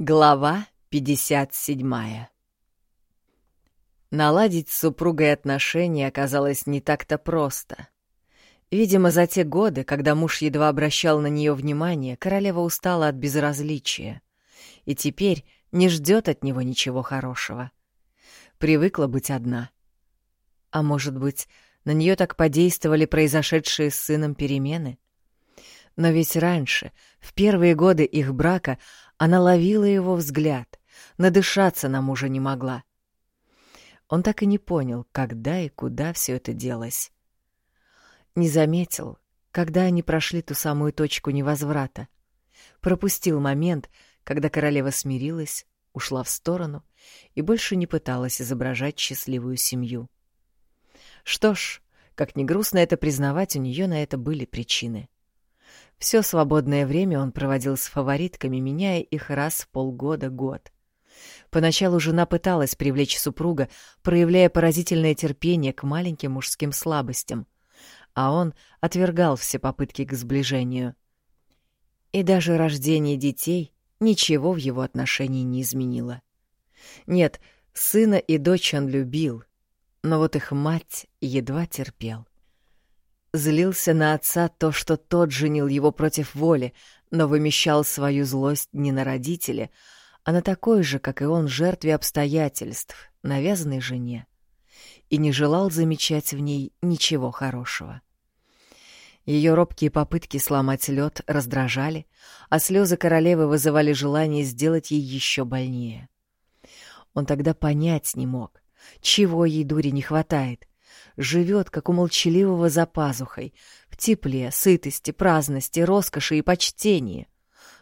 Глава 57 Наладить с супругой отношения оказалось не так-то просто. Видимо, за те годы, когда муж едва обращал на нее внимание, королева устала от безразличия и теперь не ждет от него ничего хорошего. Привыкла быть одна. А может быть, на нее так подействовали произошедшие с сыном перемены? Но ведь раньше, в первые годы их брака, она ловила его взгляд, надышаться на мужа не могла. Он так и не понял, когда и куда все это делось. Не заметил, когда они прошли ту самую точку невозврата. Пропустил момент, когда королева смирилась, ушла в сторону и больше не пыталась изображать счастливую семью. Что ж, как ни грустно это признавать, у нее на это были причины. Все свободное время он проводил с фаворитками, меняя их раз в полгода-год. Поначалу жена пыталась привлечь супруга, проявляя поразительное терпение к маленьким мужским слабостям, а он отвергал все попытки к сближению. И даже рождение детей ничего в его отношении не изменило. Нет, сына и дочь он любил, но вот их мать едва терпел. Злился на отца то, что тот женил его против воли, но вымещал свою злость не на родителе, а на такой же, как и он, жертве обстоятельств, навязанной жене, и не желал замечать в ней ничего хорошего. Ее робкие попытки сломать лед раздражали, а слезы королевы вызывали желание сделать ей еще больнее. Он тогда понять не мог, чего ей дури не хватает — живет, как у молчаливого за пазухой, в тепле, сытости, праздности, роскоши и почтении.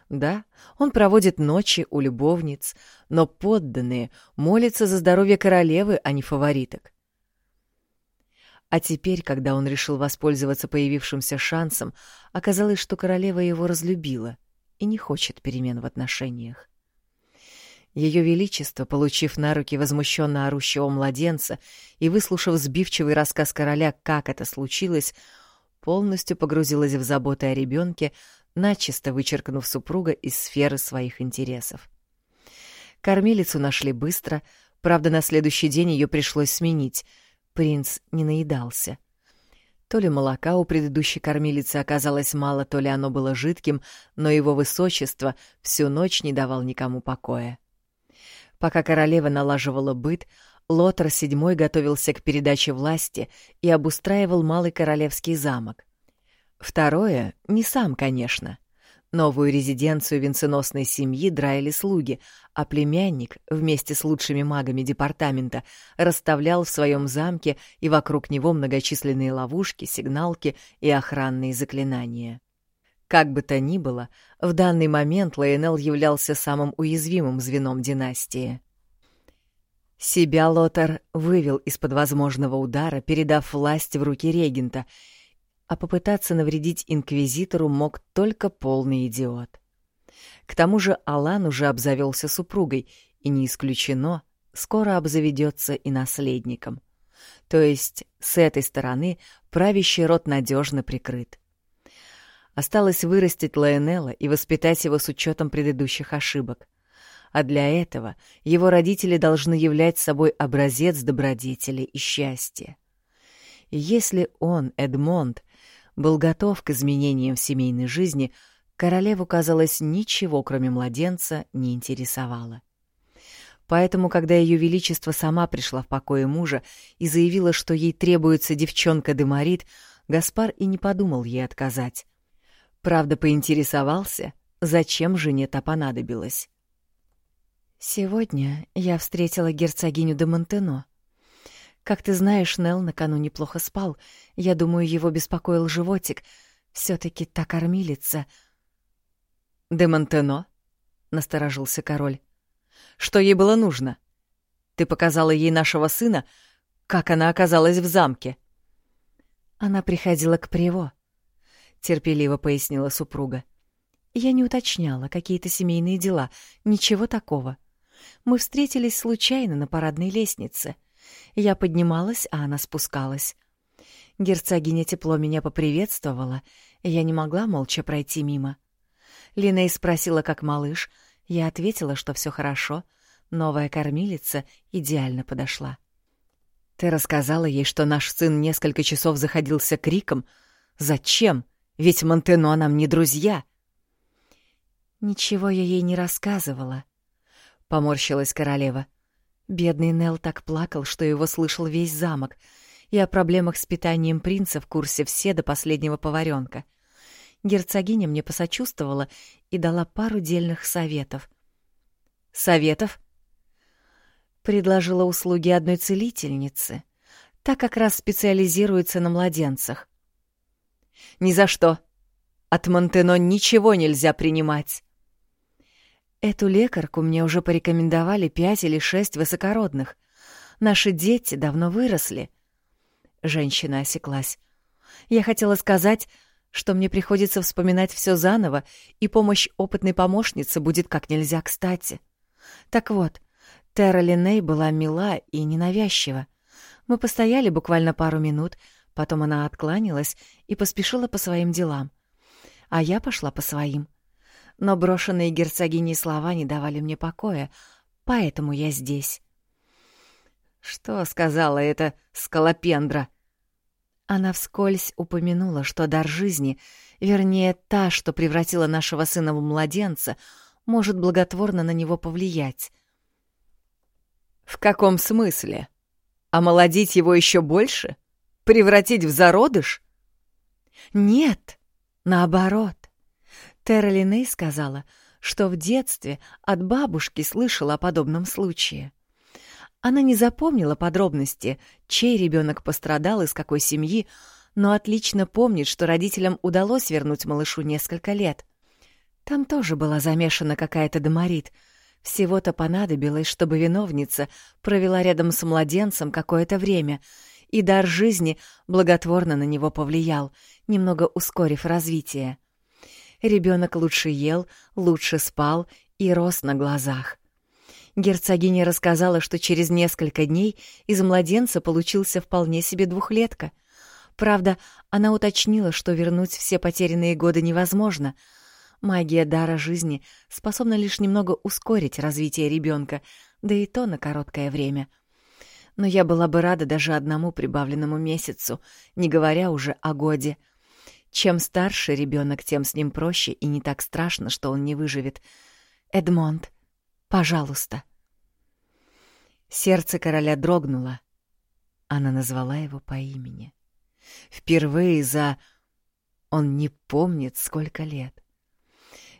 Да, он проводит ночи у любовниц, но подданные молятся за здоровье королевы, а не фавориток. А теперь, когда он решил воспользоваться появившимся шансом, оказалось, что королева его разлюбила и не хочет перемен в отношениях. Ее Величество, получив на руки возмущенно орущего младенца и выслушав сбивчивый рассказ короля, как это случилось, полностью погрузилась в заботы о ребенке, начисто вычеркнув супруга из сферы своих интересов. Кормилицу нашли быстро, правда, на следующий день ее пришлось сменить. Принц не наедался. То ли молока у предыдущей кормилицы оказалось мало, то ли оно было жидким, но его высочество всю ночь не давал никому покоя. Пока королева налаживала быт, Лотар VII готовился к передаче власти и обустраивал Малый Королевский замок. Второе — не сам, конечно. Новую резиденцию венценосной семьи драили слуги, а племянник вместе с лучшими магами департамента расставлял в своем замке и вокруг него многочисленные ловушки, сигналки и охранные заклинания. Как бы то ни было, в данный момент Лейнел являлся самым уязвимым звеном династии. Себя Лотар вывел из-под возможного удара, передав власть в руки регента, а попытаться навредить инквизитору мог только полный идиот. К тому же Алан уже обзавелся супругой, и не исключено, скоро обзаведется и наследником. То есть с этой стороны правящий род надежно прикрыт. Осталось вырастить Лайонелла и воспитать его с учетом предыдущих ошибок. А для этого его родители должны являть собой образец добродетели и счастья. И если он, Эдмонд, был готов к изменениям в семейной жизни, королеву, казалось, ничего, кроме младенца, не интересовало. Поэтому, когда ее величество сама пришла в покое мужа и заявила, что ей требуется девчонка Демарит, Гаспар и не подумал ей отказать. Правда, поинтересовался, зачем жене-то понадобилось. «Сегодня я встретила герцогиню де Монтено. Как ты знаешь, Нелл накануне плохо спал. Я думаю, его беспокоил животик. все таки та кормилица». «Де Монтено?» — насторожился король. «Что ей было нужно? Ты показала ей нашего сына? Как она оказалась в замке?» Она приходила к Приво терпеливо пояснила супруга. Я не уточняла какие-то семейные дела, ничего такого. Мы встретились случайно на парадной лестнице. Я поднималась, а она спускалась. Герцогиня тепло меня поприветствовала, и я не могла молча пройти мимо. Линей спросила, как малыш. Я ответила, что все хорошо, новая кормилица идеально подошла. Ты рассказала ей, что наш сын несколько часов заходился криком. Зачем? Ведь Монтено нам не друзья. Ничего я ей не рассказывала. Поморщилась королева. Бедный Нел так плакал, что его слышал весь замок, и о проблемах с питанием принца в курсе все до последнего поваренка. Герцогиня мне посочувствовала и дала пару дельных советов. «Советов?» Предложила услуги одной целительницы. Та как раз специализируется на младенцах. «Ни за что. От Монтено ничего нельзя принимать». Эту лекарку мне уже порекомендовали пять или шесть высокородных. Наши дети давно выросли. Женщина осеклась. Я хотела сказать, что мне приходится вспоминать все заново, и помощь опытной помощницы будет как нельзя кстати. Так вот, Терра Линней была мила и ненавязчива. Мы постояли буквально пару минут, потом она откланялась и поспешила по своим делам. А я пошла по своим но брошенные герцогиней слова не давали мне покоя, поэтому я здесь. «Что сказала эта скалопендра?» Она вскользь упомянула, что дар жизни, вернее, та, что превратила нашего сына в младенца, может благотворно на него повлиять. «В каком смысле? Омолодить его еще больше? Превратить в зародыш?» «Нет, наоборот. Терра Линей сказала, что в детстве от бабушки слышала о подобном случае. Она не запомнила подробности, чей ребенок пострадал, из какой семьи, но отлично помнит, что родителям удалось вернуть малышу несколько лет. Там тоже была замешана какая-то доморит. Всего-то понадобилось, чтобы виновница провела рядом с младенцем какое-то время, и дар жизни благотворно на него повлиял, немного ускорив развитие. Ребенок лучше ел, лучше спал и рос на глазах. Герцогиня рассказала, что через несколько дней из младенца получился вполне себе двухлетка. Правда, она уточнила, что вернуть все потерянные годы невозможно. Магия дара жизни способна лишь немного ускорить развитие ребенка, да и то на короткое время. Но я была бы рада даже одному прибавленному месяцу, не говоря уже о годе — чем старше ребенок, тем с ним проще и не так страшно, что он не выживет. Эдмонд, пожалуйста. Сердце короля дрогнуло. Она назвала его по имени. Впервые за... Он не помнит, сколько лет.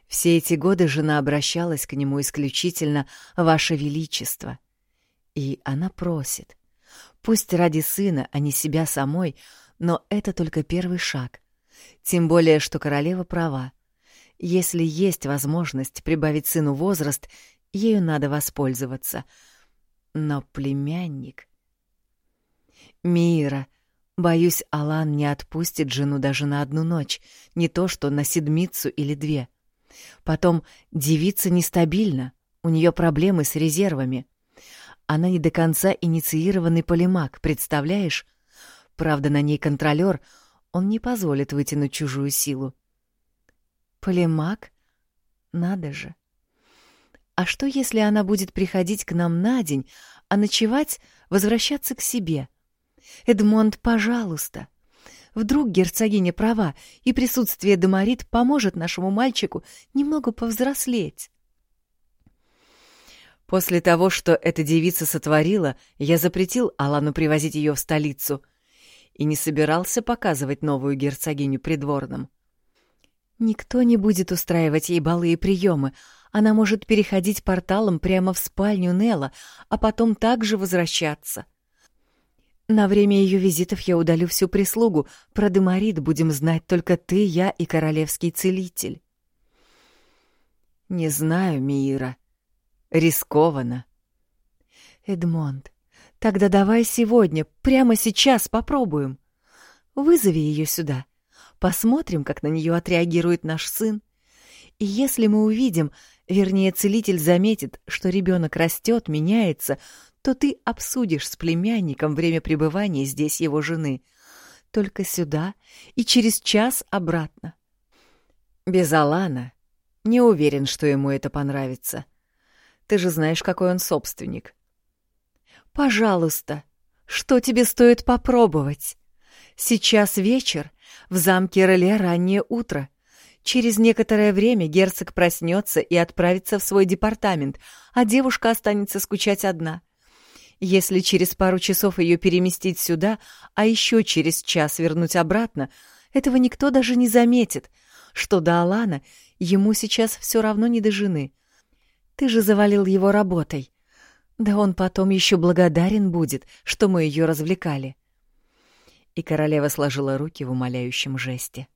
Все эти годы жена обращалась к нему исключительно «Ваше Величество». И она просит. Пусть ради сына, а не себя самой, но это только первый шаг. Тем более, что королева права. Если есть возможность прибавить сыну возраст, ею надо воспользоваться. Но племянник... Мира, боюсь, Алан не отпустит жену даже на одну ночь, не то что на седмицу или две. Потом девица нестабильна, у нее проблемы с резервами. Она не до конца инициированный полимаг, представляешь? Правда, на ней контролер — он не позволит вытянуть чужую силу. Полемак? Надо же. А что, если она будет приходить к нам на день, а ночевать возвращаться к себе? Эдмонд, пожалуйста. Вдруг герцогиня права, и присутствие Деморит поможет нашему мальчику немного повзрослеть. После того, что эта девица сотворила, я запретил Алану привозить ее в столицу — и не собирался показывать новую герцогиню придворным. Никто не будет устраивать ей балы и приемы. Она может переходить порталом прямо в спальню Нелла, а потом также возвращаться. На время ее визитов я удалю всю прислугу. Про Демарит будем знать только ты, я и королевский целитель. Не знаю, Мира. Рискованно. Эдмонд, Тогда давай сегодня, прямо сейчас попробуем. Вызови ее сюда. Посмотрим, как на нее отреагирует наш сын. И если мы увидим, вернее, целитель заметит, что ребенок растет, меняется, то ты обсудишь с племянником время пребывания здесь его жены. Только сюда и через час обратно. Без Алана Не уверен, что ему это понравится. Ты же знаешь, какой он собственник. Пожалуйста, что тебе стоит попробовать? Сейчас вечер, в замке Реле раннее утро. Через некоторое время герцог проснется и отправится в свой департамент, а девушка останется скучать одна. Если через пару часов ее переместить сюда, а еще через час вернуть обратно, этого никто даже не заметит. Что до Алана, ему сейчас все равно не до жены. Ты же завалил его работой. Да он потом еще благодарен будет, что мы ее развлекали. И королева сложила руки в умоляющем жесте.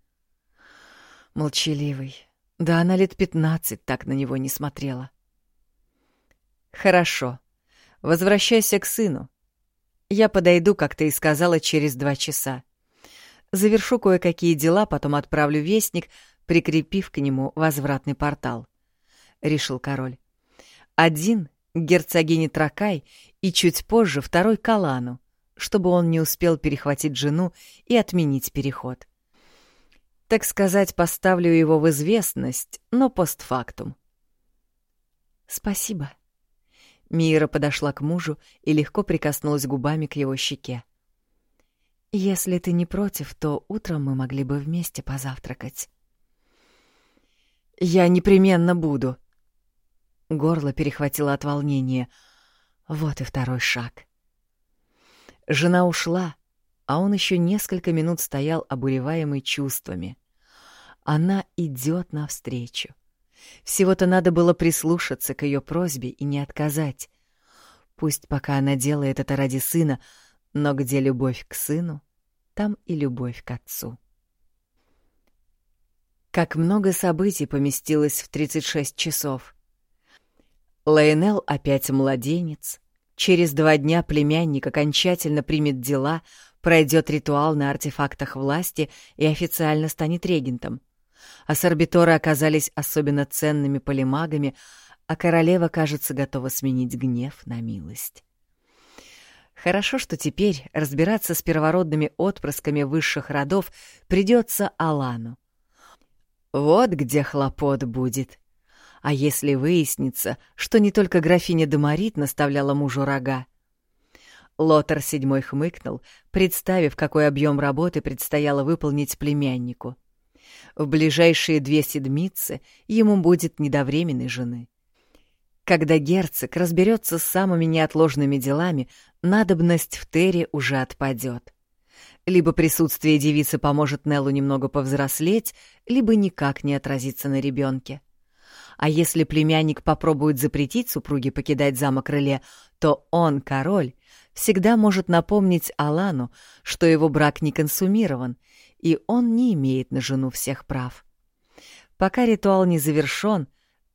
Молчаливый. Да она лет пятнадцать так на него не смотрела. Хорошо. Возвращайся к сыну. Я подойду, как ты и сказала, через два часа. Завершу кое-какие дела, потом отправлю вестник, прикрепив к нему возвратный портал. Решил король. Один — герцогине Тракай и чуть позже второй — Калану, чтобы он не успел перехватить жену и отменить переход. Так сказать, поставлю его в известность, но постфактум. «Спасибо». Мира подошла к мужу и легко прикоснулась губами к его щеке. Если ты не против, то утром мы могли бы вместе позавтракать. Я непременно буду. Горло перехватило от волнения. Вот и второй шаг. Жена ушла, а он еще несколько минут стоял обуреваемый чувствами. Она идет навстречу. Всего-то надо было прислушаться к ее просьбе и не отказать. Пусть пока она делает это ради сына, но где любовь к сыну, там и любовь к отцу. Как много событий поместилось в 36 часов. Лайнел опять младенец. Через два дня племянник окончательно примет дела, пройдет ритуал на артефактах власти и официально станет регентом. А сорбиторы оказались особенно ценными полимагами, а королева, кажется, готова сменить гнев на милость. Хорошо, что теперь разбираться с первородными отпрысками высших родов придется Алану. Вот где хлопот будет. А если выяснится, что не только графиня Демарит наставляла мужу рога? Лотар седьмой хмыкнул, представив, какой объем работы предстояло выполнить племяннику. В ближайшие две седмицы ему будет недовременной жены. Когда герцог разберется с самыми неотложными делами, надобность в Терре уже отпадет. Либо присутствие девицы поможет Неллу немного повзрослеть, либо никак не отразится на ребенке. А если племянник попробует запретить супруге покидать замок Реле, то он, король, всегда может напомнить Алану, что его брак не консумирован, и он не имеет на жену всех прав. Пока ритуал не завершен,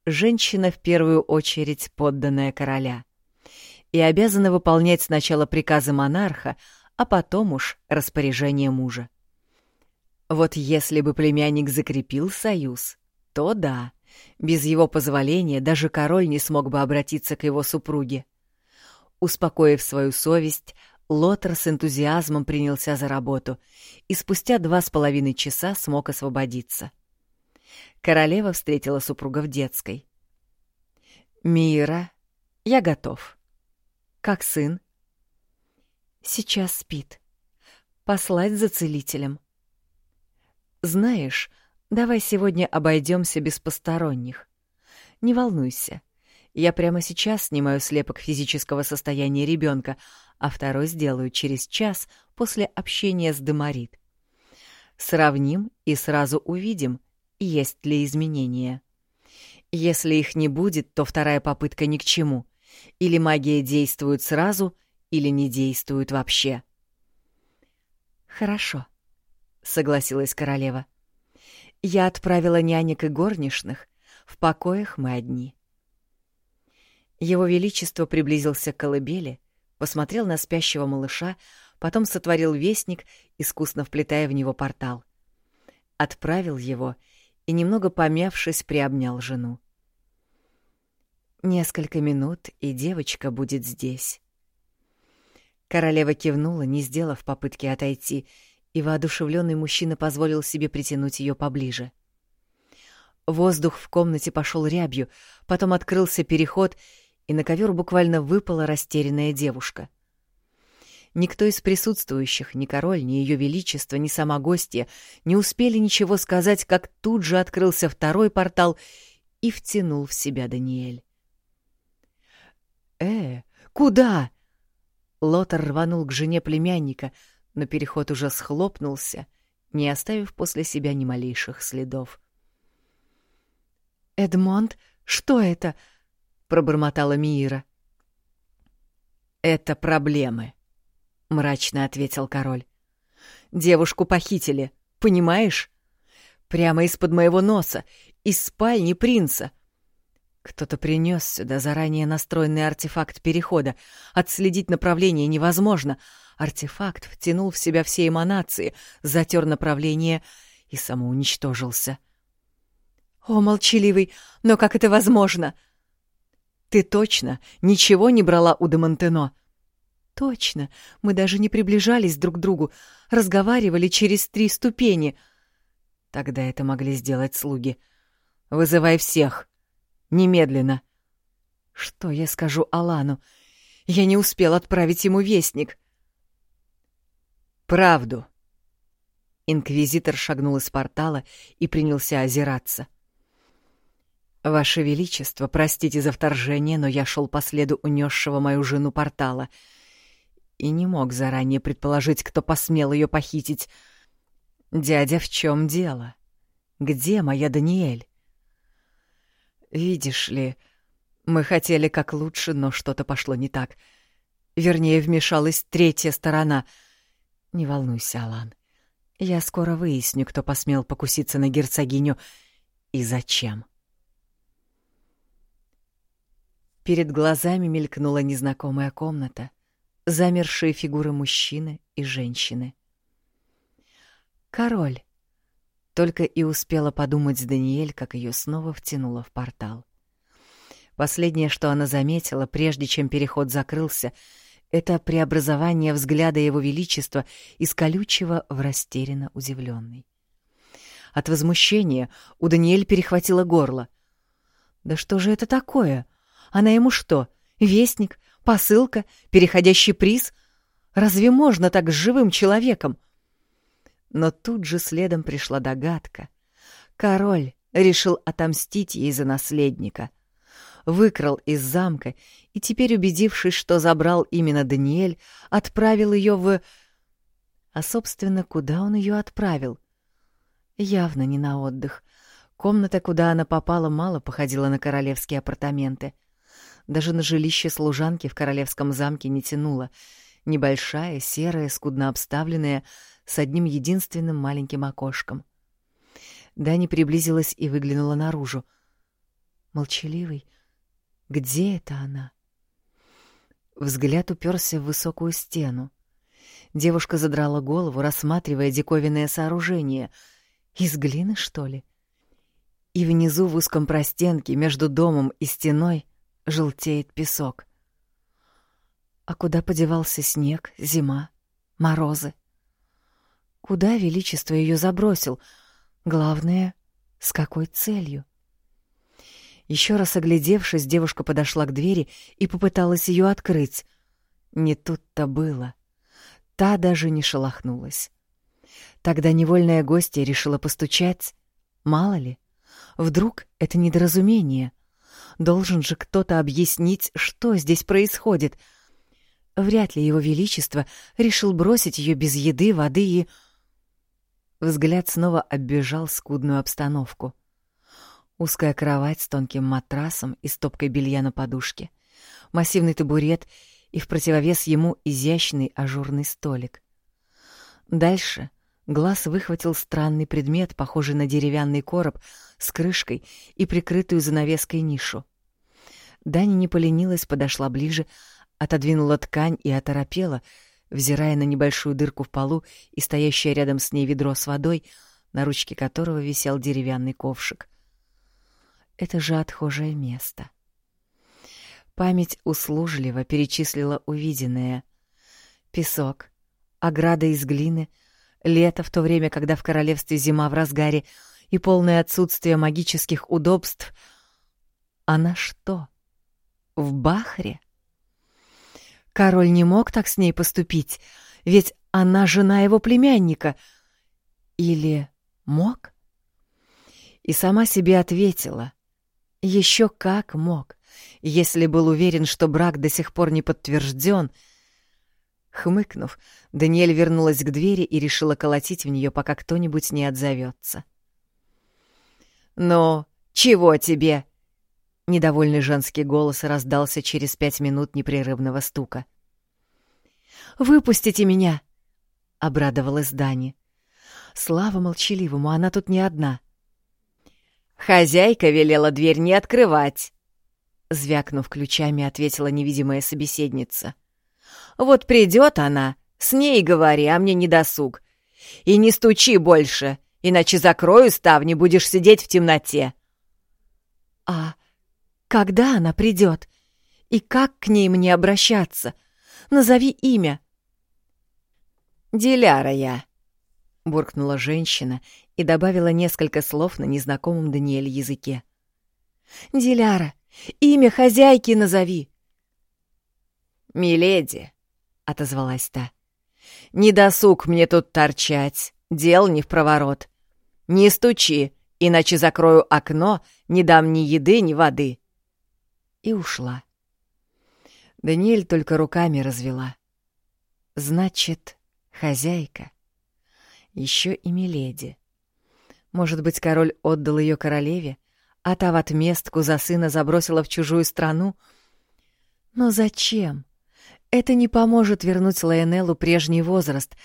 женщина в первую очередь подданная короля и обязана выполнять сначала приказы монарха, а потом уж распоряжение мужа. Вот если бы племянник закрепил союз, то да, без его позволения даже король не смог бы обратиться к его супруге. Успокоив свою совесть, Лотер с энтузиазмом принялся за работу и спустя два с половиной часа смог освободиться. Королева встретила супруга в детской. «Мира, я готов. Как сын?» «Сейчас спит. Послать за целителем». «Знаешь, давай сегодня обойдемся без посторонних. Не волнуйся. Я прямо сейчас снимаю слепок физического состояния ребенка, а второй сделаю через час после общения с Деморит. Сравним и сразу увидим, есть ли изменения». Если их не будет, то вторая попытка ни к чему. Или магия действует сразу, или не действует вообще. «Хорошо», — согласилась королева. «Я отправила нянек и горничных. В покоях мы одни». Его Величество приблизился к колыбели, посмотрел на спящего малыша, потом сотворил вестник, искусно вплетая в него портал. Отправил его — и, немного помявшись, приобнял жену. Несколько минут, и девочка будет здесь. Королева кивнула, не сделав попытки отойти, и воодушевленный мужчина позволил себе притянуть ее поближе. Воздух в комнате пошел рябью, потом открылся переход, и на ковер буквально выпала растерянная девушка. Никто из присутствующих, ни король, ни ее величество, ни сама гостья, не успели ничего сказать, как тут же открылся второй портал и втянул в себя Даниэль. «Э, куда?» Лотар рванул к жене племянника, но переход уже схлопнулся, не оставив после себя ни малейших следов. «Эдмонд, что это?» — пробормотала Миира. «Это проблемы», — мрачно ответил король. «Девушку похитили, понимаешь? Прямо из-под моего носа, из спальни принца. Кто-то принес сюда заранее настроенный артефакт перехода. Отследить направление невозможно. Артефакт втянул в себя все эманации, затер направление и самоуничтожился. — «О, молчаливый, но как это возможно?» «Ты точно ничего не брала у Демонтено?» «Точно. Мы даже не приближались друг к другу, разговаривали через три ступени». «Тогда это могли сделать слуги. Вызывай всех. Немедленно». «Что я скажу Алану? Я не успел отправить ему вестник». «Правду». Инквизитор шагнул из портала и принялся озираться. «Ваше Величество, простите за вторжение, но я шел по следу унесшего мою жену портала и не мог заранее предположить, кто посмел ее похитить. Дядя, в чем дело? Где моя Даниэль?» «Видишь ли, мы хотели как лучше, но что-то пошло не так. Вернее, вмешалась третья сторона. Не волнуйся, Алан. Я скоро выясню, кто посмел покуситься на герцогиню и зачем». Перед глазами мелькнула незнакомая комната, замершие фигуры мужчины и женщины. «Король!» Только и успела подумать Даниэль, как ее снова втянуло в портал. Последнее, что она заметила, прежде чем переход закрылся, это преобразование взгляда Его Величества из колючего в растерянно удивленный. От возмущения у Даниэль перехватило горло. «Да что же это такое?» Она ему что, вестник, посылка, переходящий приз? Разве можно так с живым человеком? Но тут же следом пришла догадка. Король решил отомстить ей за наследника. Выкрал из замка и теперь, убедившись, что забрал именно Даниэль, отправил ее в... А, собственно, куда он ее отправил? Явно не на отдых. Комната, куда она попала, мало походила на королевские апартаменты. Даже на жилище служанки в королевском замке не тянуло. Небольшая, серая, скудно обставленная, с одним единственным маленьким окошком. Дани приблизилась и выглянула наружу. Молчаливый. Где это она? Взгляд уперся в высокую стену. Девушка задрала голову, рассматривая диковинное сооружение. Из глины, что ли? И внизу в узком простенке между домом и стеной желтеет песок. А куда подевался снег, зима, морозы? Куда Величество ее забросил? Главное, с какой целью? Еще раз оглядевшись, девушка подошла к двери и попыталась ее открыть. Не тут-то было. Та даже не шелохнулась. Тогда невольная гостья решила постучать. Мало ли, вдруг это недоразумение — Должен же кто-то объяснить, что здесь происходит. Вряд ли его величество решил бросить ее без еды, воды и... Взгляд снова оббежал скудную обстановку. Узкая кровать с тонким матрасом и стопкой белья на подушке, массивный табурет и в противовес ему изящный ажурный столик. Дальше — Глаз выхватил странный предмет, похожий на деревянный короб с крышкой и прикрытую занавеской нишу. Дани не поленилась, подошла ближе, отодвинула ткань и оторопела, взирая на небольшую дырку в полу и стоящее рядом с ней ведро с водой, на ручке которого висел деревянный ковшик. Это же отхожее место. Память услужливо перечислила увиденное. Песок, ограда из глины — лето в то время, когда в королевстве зима в разгаре, и полное отсутствие магических удобств. Она что, в Бахре? Король не мог так с ней поступить, ведь она жена его племянника. Или мог? И сама себе ответила. Еще как мог, если был уверен, что брак до сих пор не подтвержден. Хмыкнув, Даниэль вернулась к двери и решила колотить в нее, пока кто-нибудь не отзовется. «Ну, чего тебе?» Недовольный женский голос раздался через пять минут непрерывного стука. «Выпустите меня!» — обрадовалась Дани. Слава молчаливому, она тут не одна. «Хозяйка велела дверь не открывать», — звякнув ключами, ответила невидимая собеседница. «Вот придет она, с ней говори, а мне не досуг. И не стучи больше, иначе закрою ставни, будешь сидеть в темноте». «А когда она придет? И как к ней мне обращаться? Назови имя». «Диляра я», — буркнула женщина и добавила несколько слов на незнакомом Даниэль языке. «Диляра, имя хозяйки назови!» «Миледи», — отозвалась та, — «не досуг мне тут торчать, дел не в проворот. Не стучи, иначе закрою окно, не дам ни еды, ни воды». И ушла. Даниэль только руками развела. «Значит, хозяйка» еще и Миледи. Может быть, король отдал ее королеве, а та в отместку за сына забросила в чужую страну? Но зачем? Это не поможет вернуть Лайонеллу прежний возраст,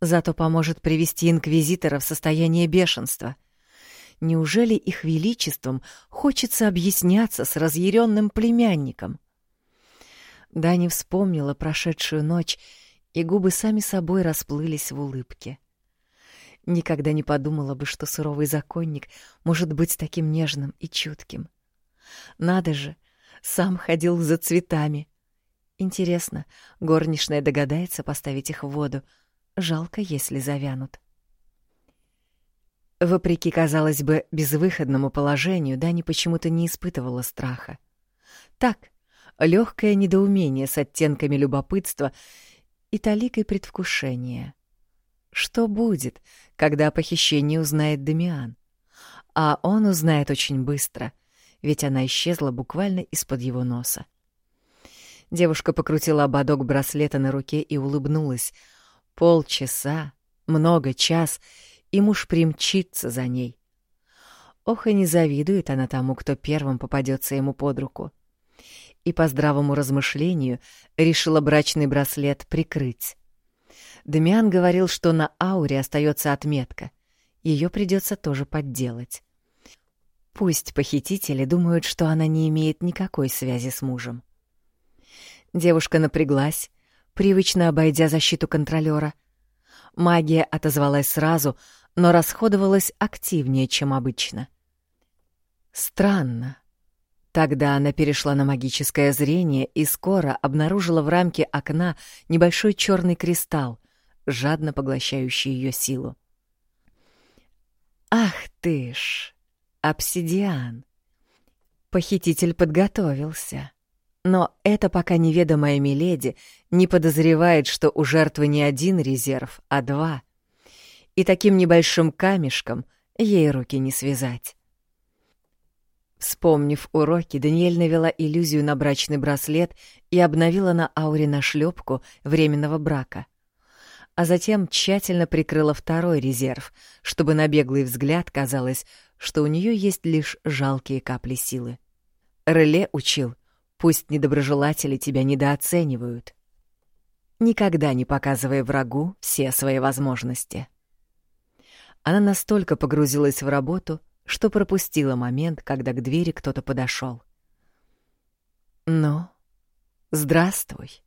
зато поможет привести инквизитора в состояние бешенства. Неужели их величеством хочется объясняться с разъяренным племянником? Дани вспомнила прошедшую ночь, и губы сами собой расплылись в улыбке. Никогда не подумала бы, что суровый законник может быть таким нежным и чутким. Надо же, сам ходил за цветами. Интересно, горничная догадается поставить их в воду. Жалко, если завянут. Вопреки, казалось бы, безвыходному положению, Дани почему-то не испытывала страха. Так, легкое недоумение с оттенками любопытства и таликой предвкушения — что будет, когда о похищении узнает Дамиан? А он узнает очень быстро, ведь она исчезла буквально из-под его носа. Девушка покрутила ободок браслета на руке и улыбнулась. Полчаса, много час, и муж примчится за ней. Ох, и не завидует она тому, кто первым попадется ему под руку. И по здравому размышлению решила брачный браслет прикрыть. Дамиан говорил, что на ауре остается отметка. Ее придется тоже подделать. Пусть похитители думают, что она не имеет никакой связи с мужем. Девушка напряглась, привычно обойдя защиту контролера. Магия отозвалась сразу, но расходовалась активнее, чем обычно. Странно. Тогда она перешла на магическое зрение и скоро обнаружила в рамке окна небольшой черный кристалл, жадно поглощающий ее силу. «Ах ты ж! Обсидиан!» Похититель подготовился. Но это пока неведомая Миледи не подозревает, что у жертвы не один резерв, а два. И таким небольшим камешком ей руки не связать. Вспомнив уроки, Даниэль навела иллюзию на брачный браслет и обновила на ауре нашлепку временного брака а затем тщательно прикрыла второй резерв, чтобы на беглый взгляд казалось, что у нее есть лишь жалкие капли силы. Реле учил, пусть недоброжелатели тебя недооценивают. Никогда не показывай врагу все свои возможности. Она настолько погрузилась в работу, что пропустила момент, когда к двери кто-то подошел. «Ну, здравствуй»,